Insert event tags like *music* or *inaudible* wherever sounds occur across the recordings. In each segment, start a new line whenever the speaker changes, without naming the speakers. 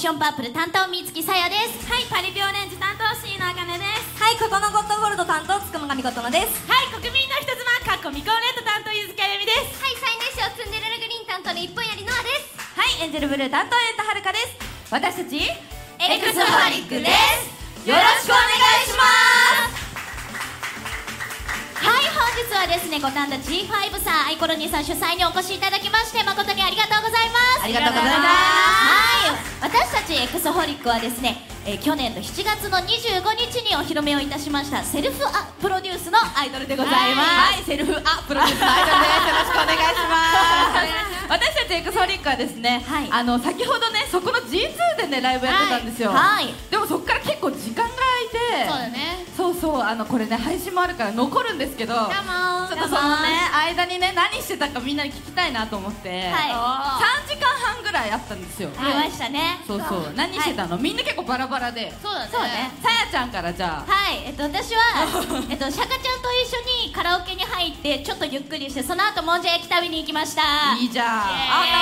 シ
ョンパープル担当三月さやです。
はいパリピオレンジ担当椎名茜です。
はいここのゴッドゴールド担当つくもがみことのです。
はい国民の人妻かっこみこレッド担当ゆずきあゆみです。
はい最年少ツンデレラグリーン担当の一本やりノアです。
はいエンジェルブルー担当エンタはるかです。私たち
エクソホリックです。
よろしくお願いします
日はですね五反田 G5 さんアイコロニーさん主催にお越しいただきまして誠にありがとうございます。
ありがとうございます。
はい。私たちエクソホリックはですね、えー去年の7月の25日にお披露目をいたしましたセルフアプロデュースのアイドルでございます、
はい、セルフアプロデュースアイドルです。よろしくお願いします。私たちエクソリックはですね、
はい。
あの先ほどねそこの G2 でねライブやってたんですよ。
はい。はい。
でもそこから結構時間がて、
そうだね。
そうそうあのこれね配信もあるから残るんですけど、ちょっとそのね間にね何してたかみんなに聞きたいなと思って、
はい。
3時間半ぐらいあったんですよ。
ありましたね。
そうそう。何してたの、みんな結構バラバラで。
そうだね。
そうね。さやちゃんからじゃあ。
はい、えっと、私は、*laughs* えっと、シャカちゃんと一緒にカラオケに入ってちょっとゆっくりしてその後もんじゃ焼き食べに行きました。
いいじゃん。あ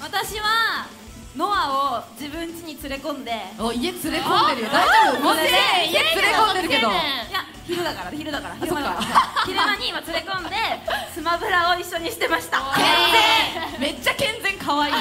私はノアを自分家に連れ込んで。
お家連れ込んでるよ。大丈夫？もうすでに家連れ込んでるけど。
いや昼だから昼だから昼間に今連れ込んで *laughs* スマブラを一緒にしてました。
健全。めっちゃ健全可愛い。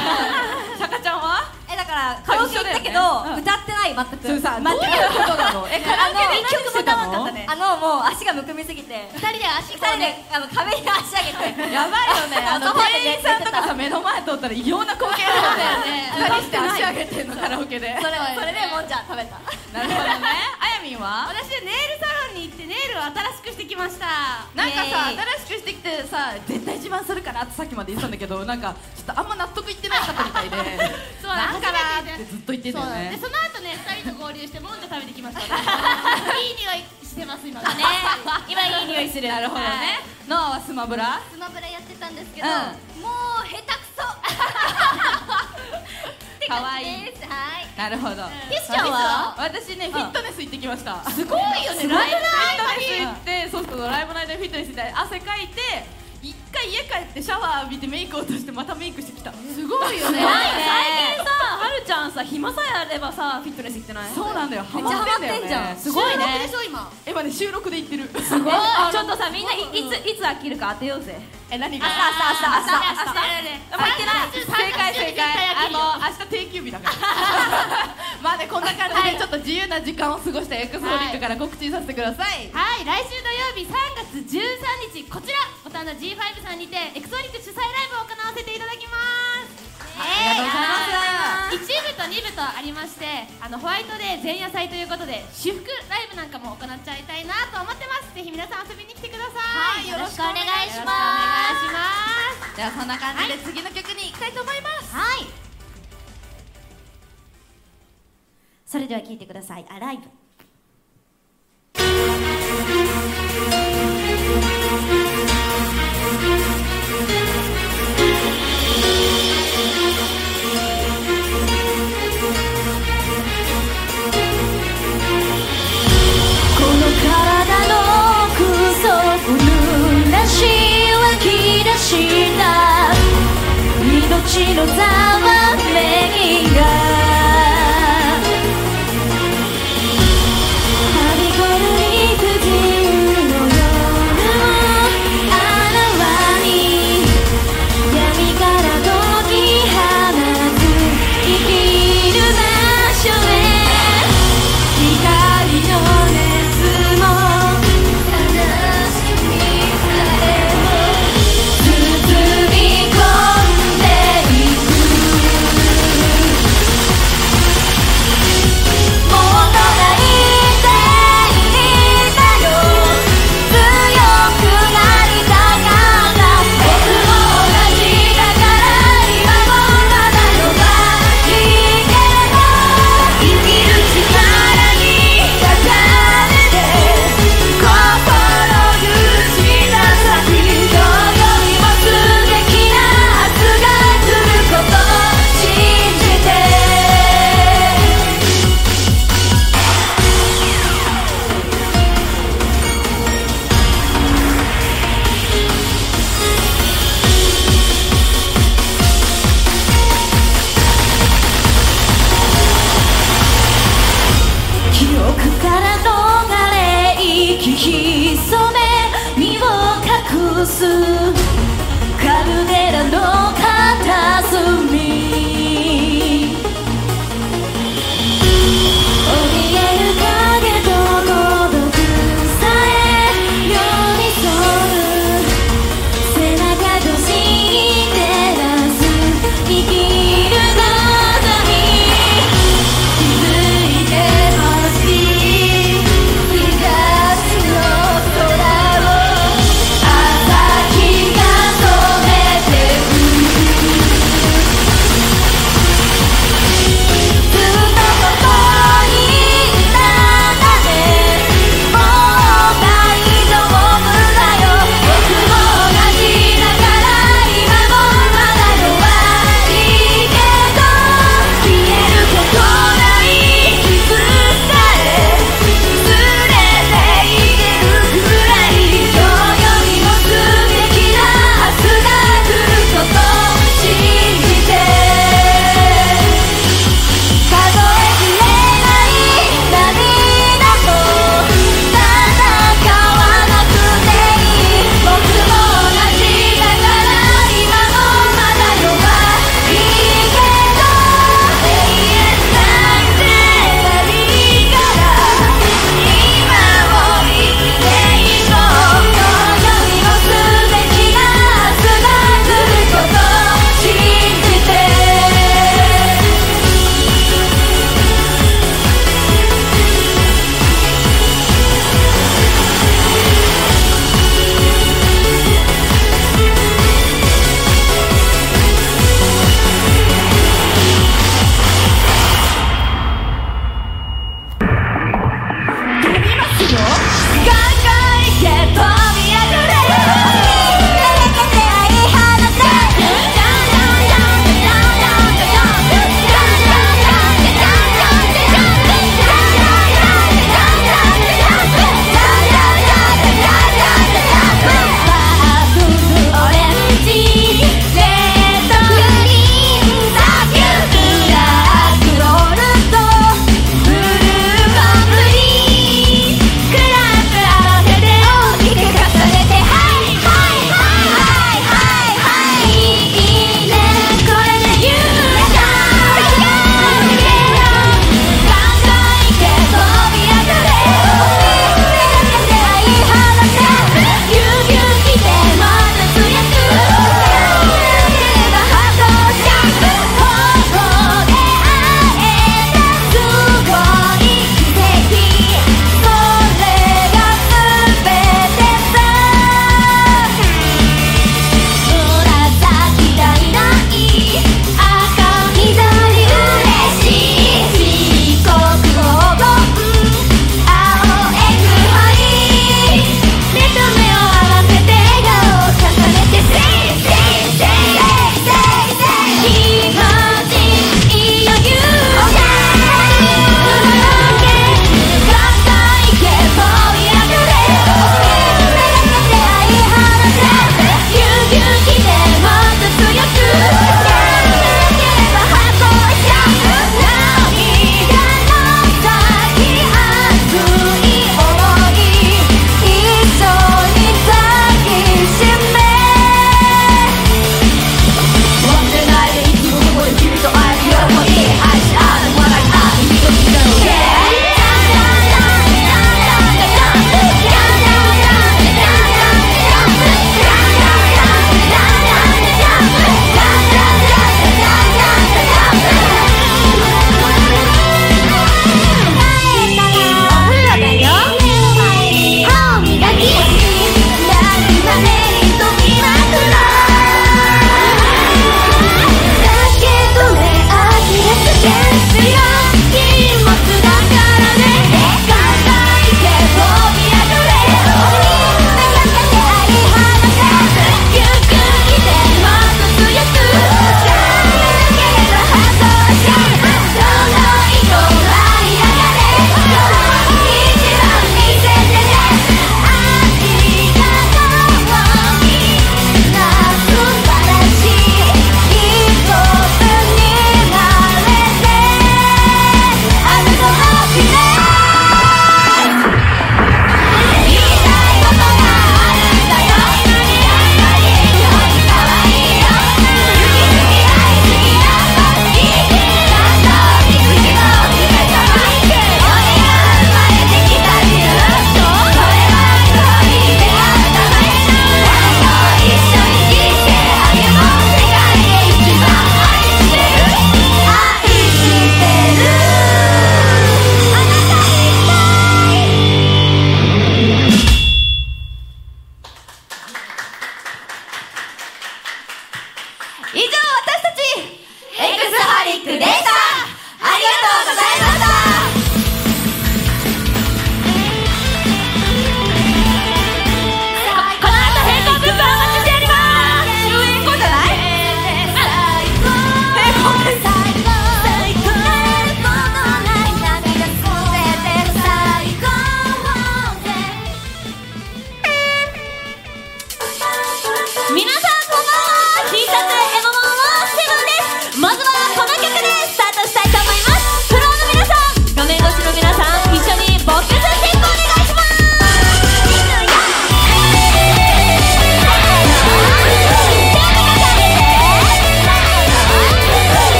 シャカちゃんは？
えだからカラオケ行ったけど、
うん。
歌ってない全く。
それさどういうことなの？えカラオケで
一曲も歌わなかった
ね
ねあのもう足がむくみすぎて。
二人で足
二
こうね。
あの壁に足上げて。
やばいよね。あの店員さんとかさ目の前通ったら異様な光景だよね。二 *laughs* 人して足上げてんのカラオケで。
それそれでもんじゃ食べた。
なるほどね。*laughs* あやみんは？
私ネイルサロンに行ってネイルを新しくしてきました。
なんかさ新しくしてきてさ絶対自慢するからってさっきまで言ってたんだけどなんかちょっとあんま納得いってなかったみたいで。*laughs*
そう
なんかなー
初めて
って。ずっと言ってんだよね。
その後ね二人と合流してもんじゃ食べてきました。*laughs* いい匂いしてます今ね。
ね *laughs* 今いい匂いする。
なるほどね。ノアはスマブラ？
スマブラやってたんですけど、
うん。
もう下手くそ。*laughs*
かわいい。
ですはい。
なるほど。
ピスちゃんは？
私ねフィットネス行ってきました。
すごいよね。
ライブの
ライブの
間にフィットネス行ってそうそうライブの間にフィットネス行って汗かいて一回家帰ってシャワー浴びてメイク落としてまたメイクしてきた。すごいよね。*laughs*
最近さはるちゃんさ暇さえあればさフィットネス行ってない？
そうなんだよ。ハ
めっちゃ
マってんだよ
ハマってんじゃん。
ねすごいね。
収録でしょ今？
今ね収録で行ってる。
すごい。*laughs* ちょっとさみんないいついつ飽きるか当てようぜ。
え何が？
明日明日明日明日
あ入ってない。正解正解。あの明日定休日だから。*laughs* まあねこんな感じでちょっと自由な時間を過ごしたエクソリックから告知させてください。
はい、来週土曜日3月13日こちら。ボタンの G5 さんにてエクソリック主催ライブを行わせていただきます。
ありがとうございます。
1部と2部とありましてあのホワイトデー前夜祭ということで私服ライブなんかも行っちゃいたいなと思ってます。ぜひ皆さん遊びに来てください、
はいよろしくお願いしま
ます。
ではそんな感じで次の曲に行きたいと思います。
はい。それでは聴いてください「アライブ」命
のざわ
めき
が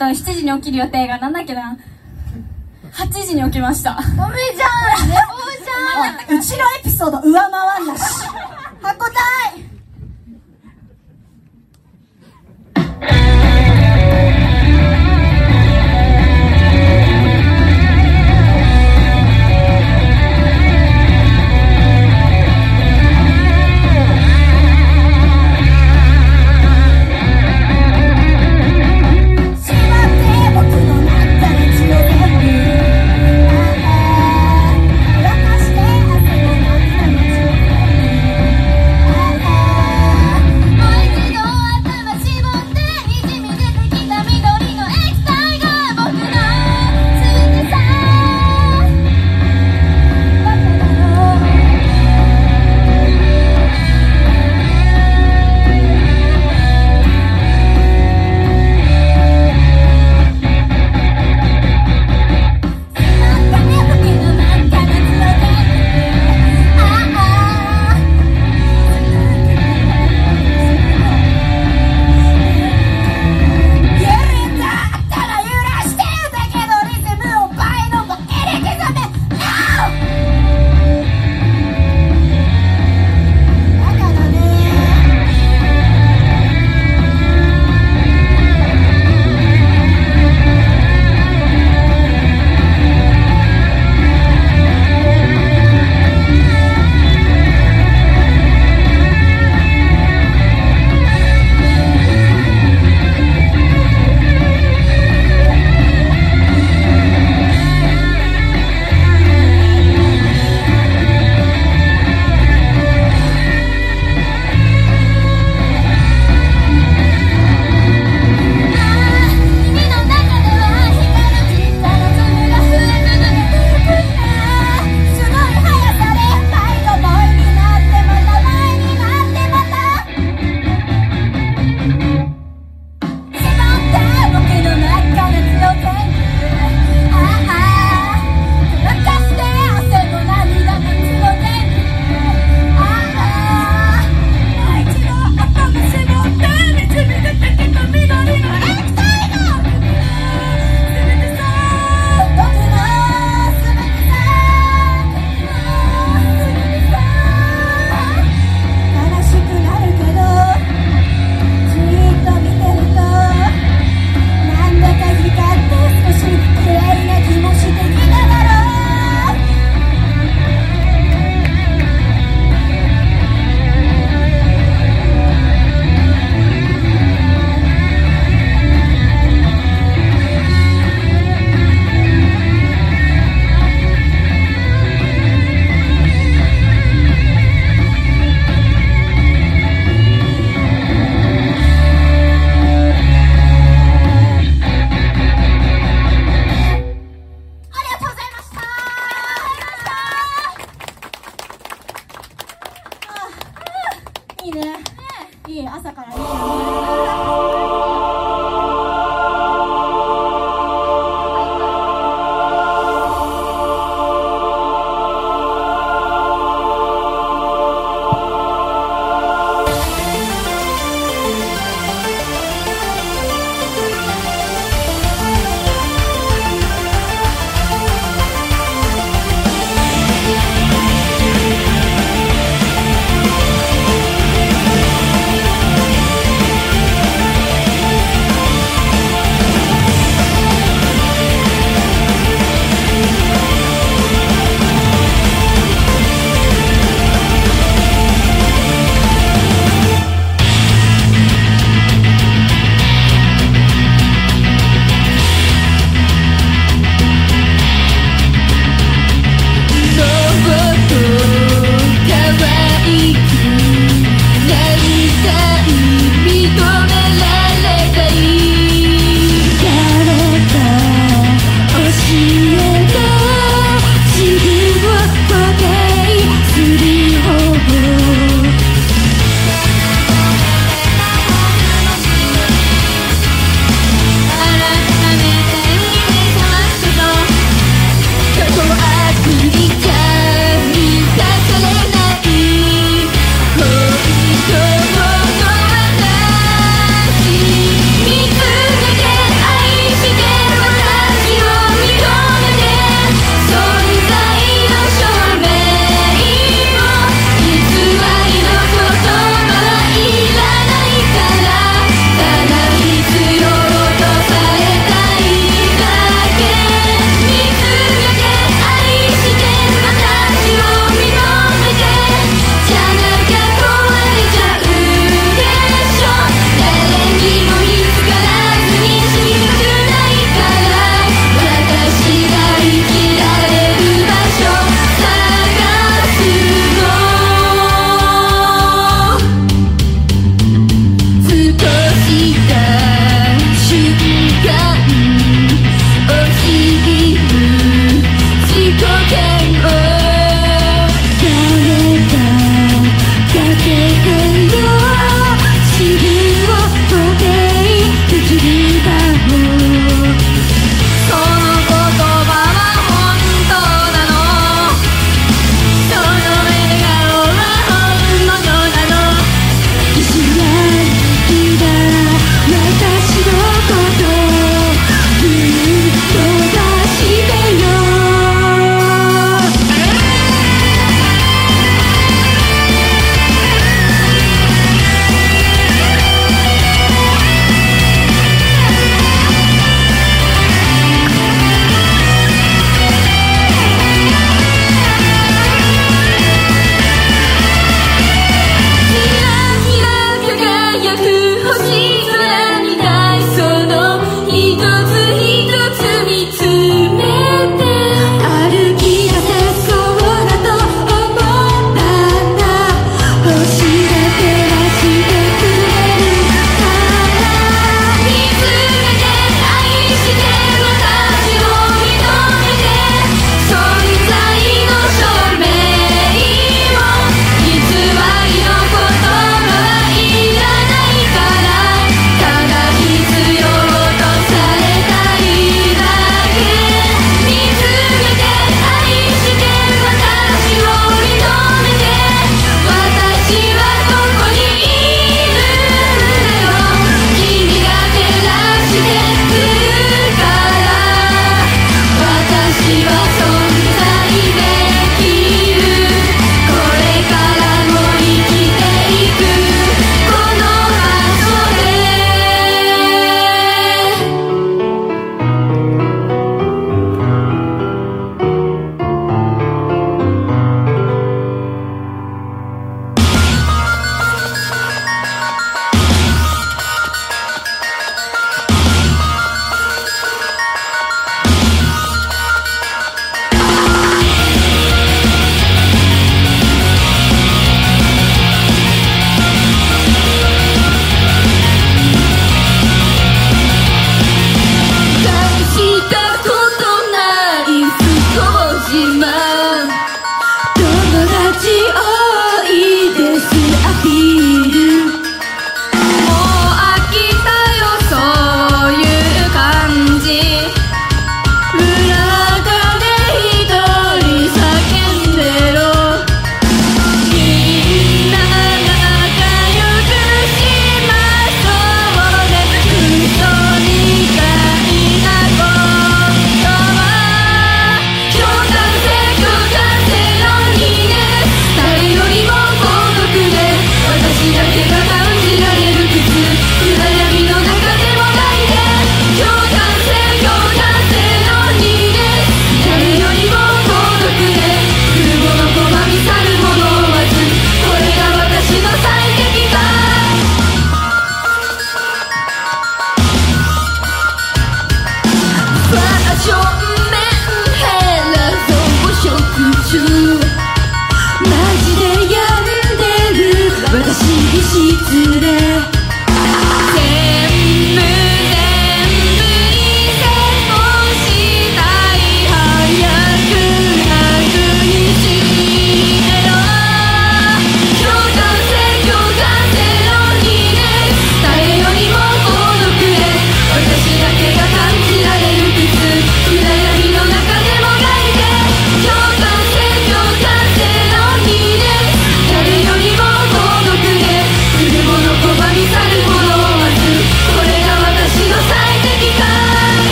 と7時に起きる予定
がなんだっけな。8時に起きました。
ダメじ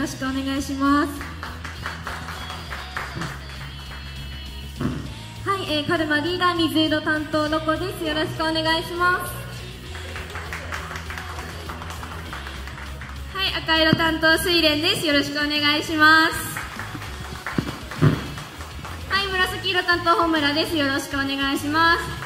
ろしくお願いします。
はい、えー、カルマリーダー水色担当ロコです。よろしくお願いします。
はい赤色担当水蓮です。よろしくお願いします。はい紫色担当本村です。よろしくお願いします。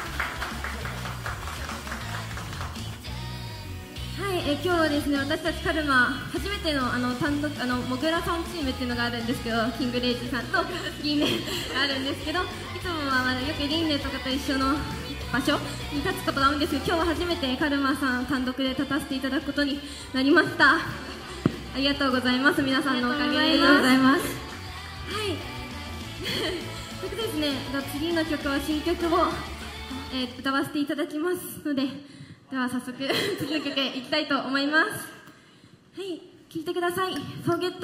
えー今日はですね私たちカルマ初めてのあの単独あのモグラさんチームっていうのがあるんですけどキングレイジさんとギンネがあるんですけどいつもはまだよくリンネとかと一緒の場所に立つことが多いんですけど今日は初めてカルマさん単独で立たせていただくことになりました。ありがとうございます。皆さんのおかげで。
ありがとうござい
ます。はい。*laughs* それでですね次の曲は新曲を、えー歌わせていただきますのででは早速次の曲へ行きたいと思います。はい聴いてください「Forget」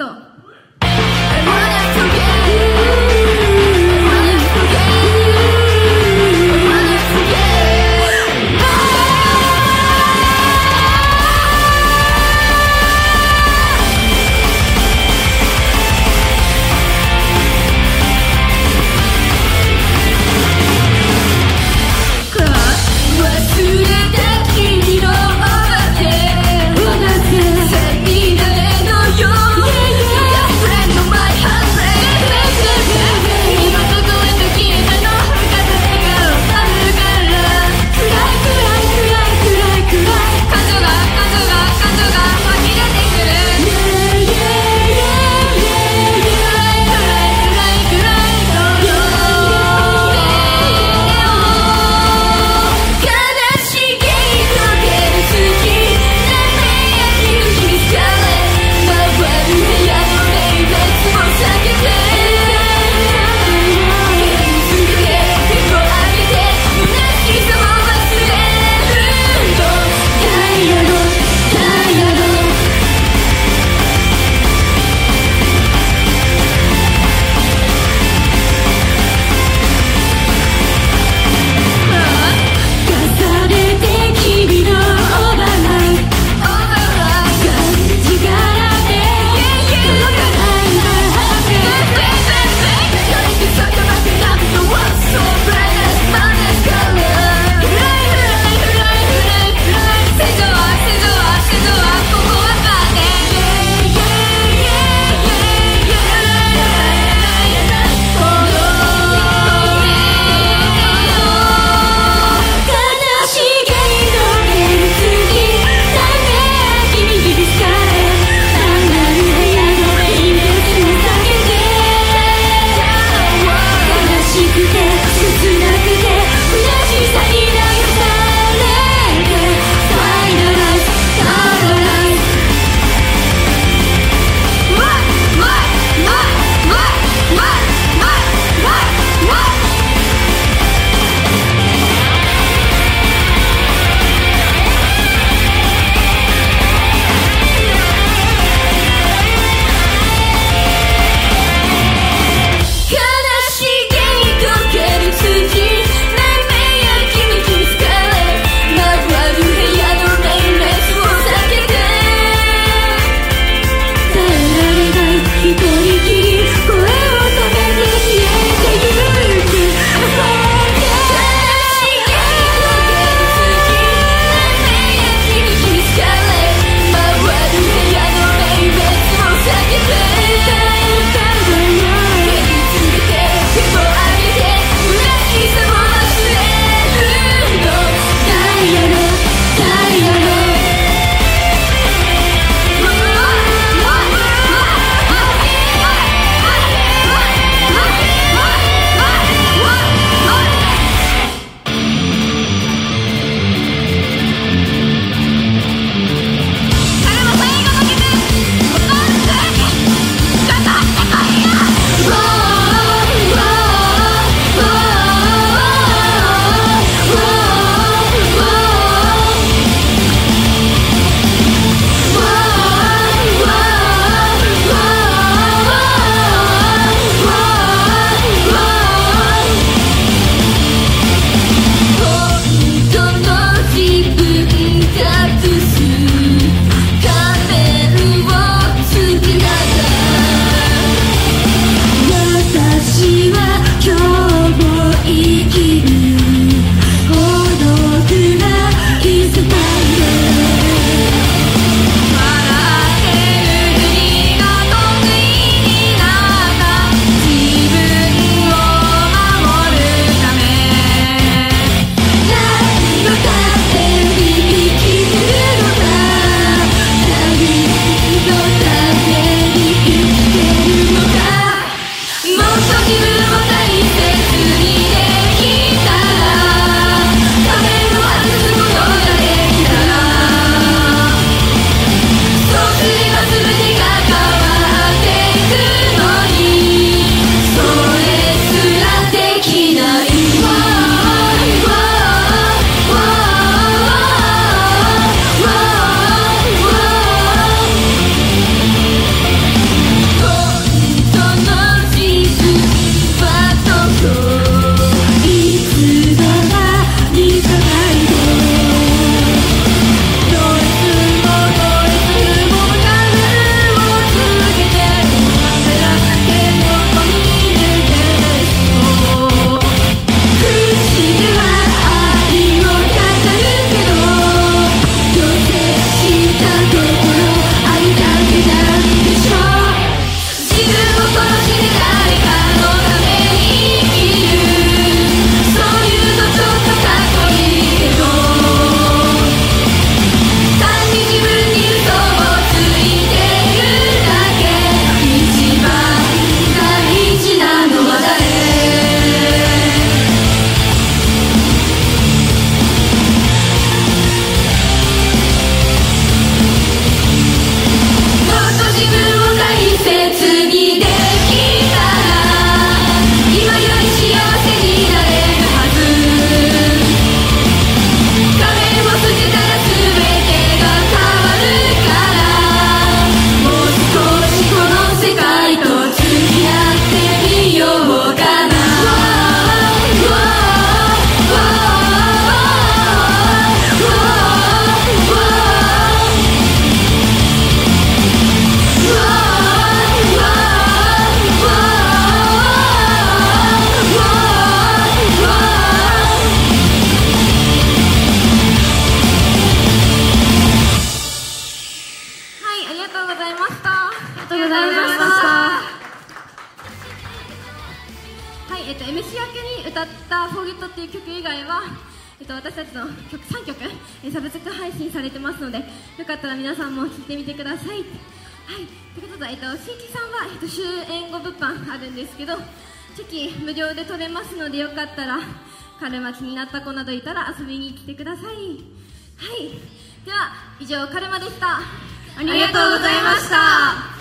以上カルマでした。ありがとうございました。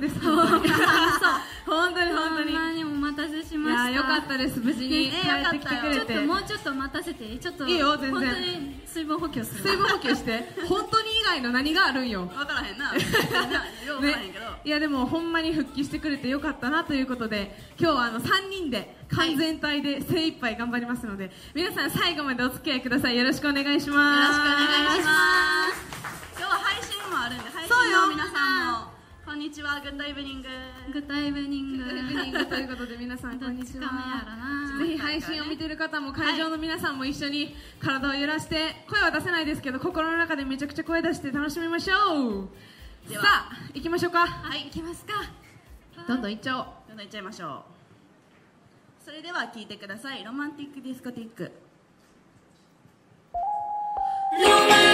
的瞬間です。*laughs* 本当に本当に。本当にい
ほんまにお待たせしました
やよかったです無事に
ね
帰ってきてくれて。
ちょっともうちょっと待たせて。いいちょっと
いいよ全然
水分補給する
水分補給して。本当に以外の何があるんよ。
分からへんな。*laughs*
ね、いやでもほんまに復帰してくれてよかったなということで今日はあの3人で完全体で精一杯頑張りますので、皆さん最後までお付き合いくださいよろしくお願いします
よろしくお願いします今日は配信もあるんで配信の皆さんもこんにちは。
Good evening。Good evening。Good evening ということで皆さんこんにちは。ぜひ配信を見てる方も会場の皆さんも一緒に体を揺らして声は出せないですけど心の中でめちゃくちゃ声出して楽しみましょう。さあ行きましょうか。
はい行きますか。
どんどん行っちゃおう。
どんどんいっちゃいましょう。それでは聴いてください。ロマンティックディスコティック。
ロマン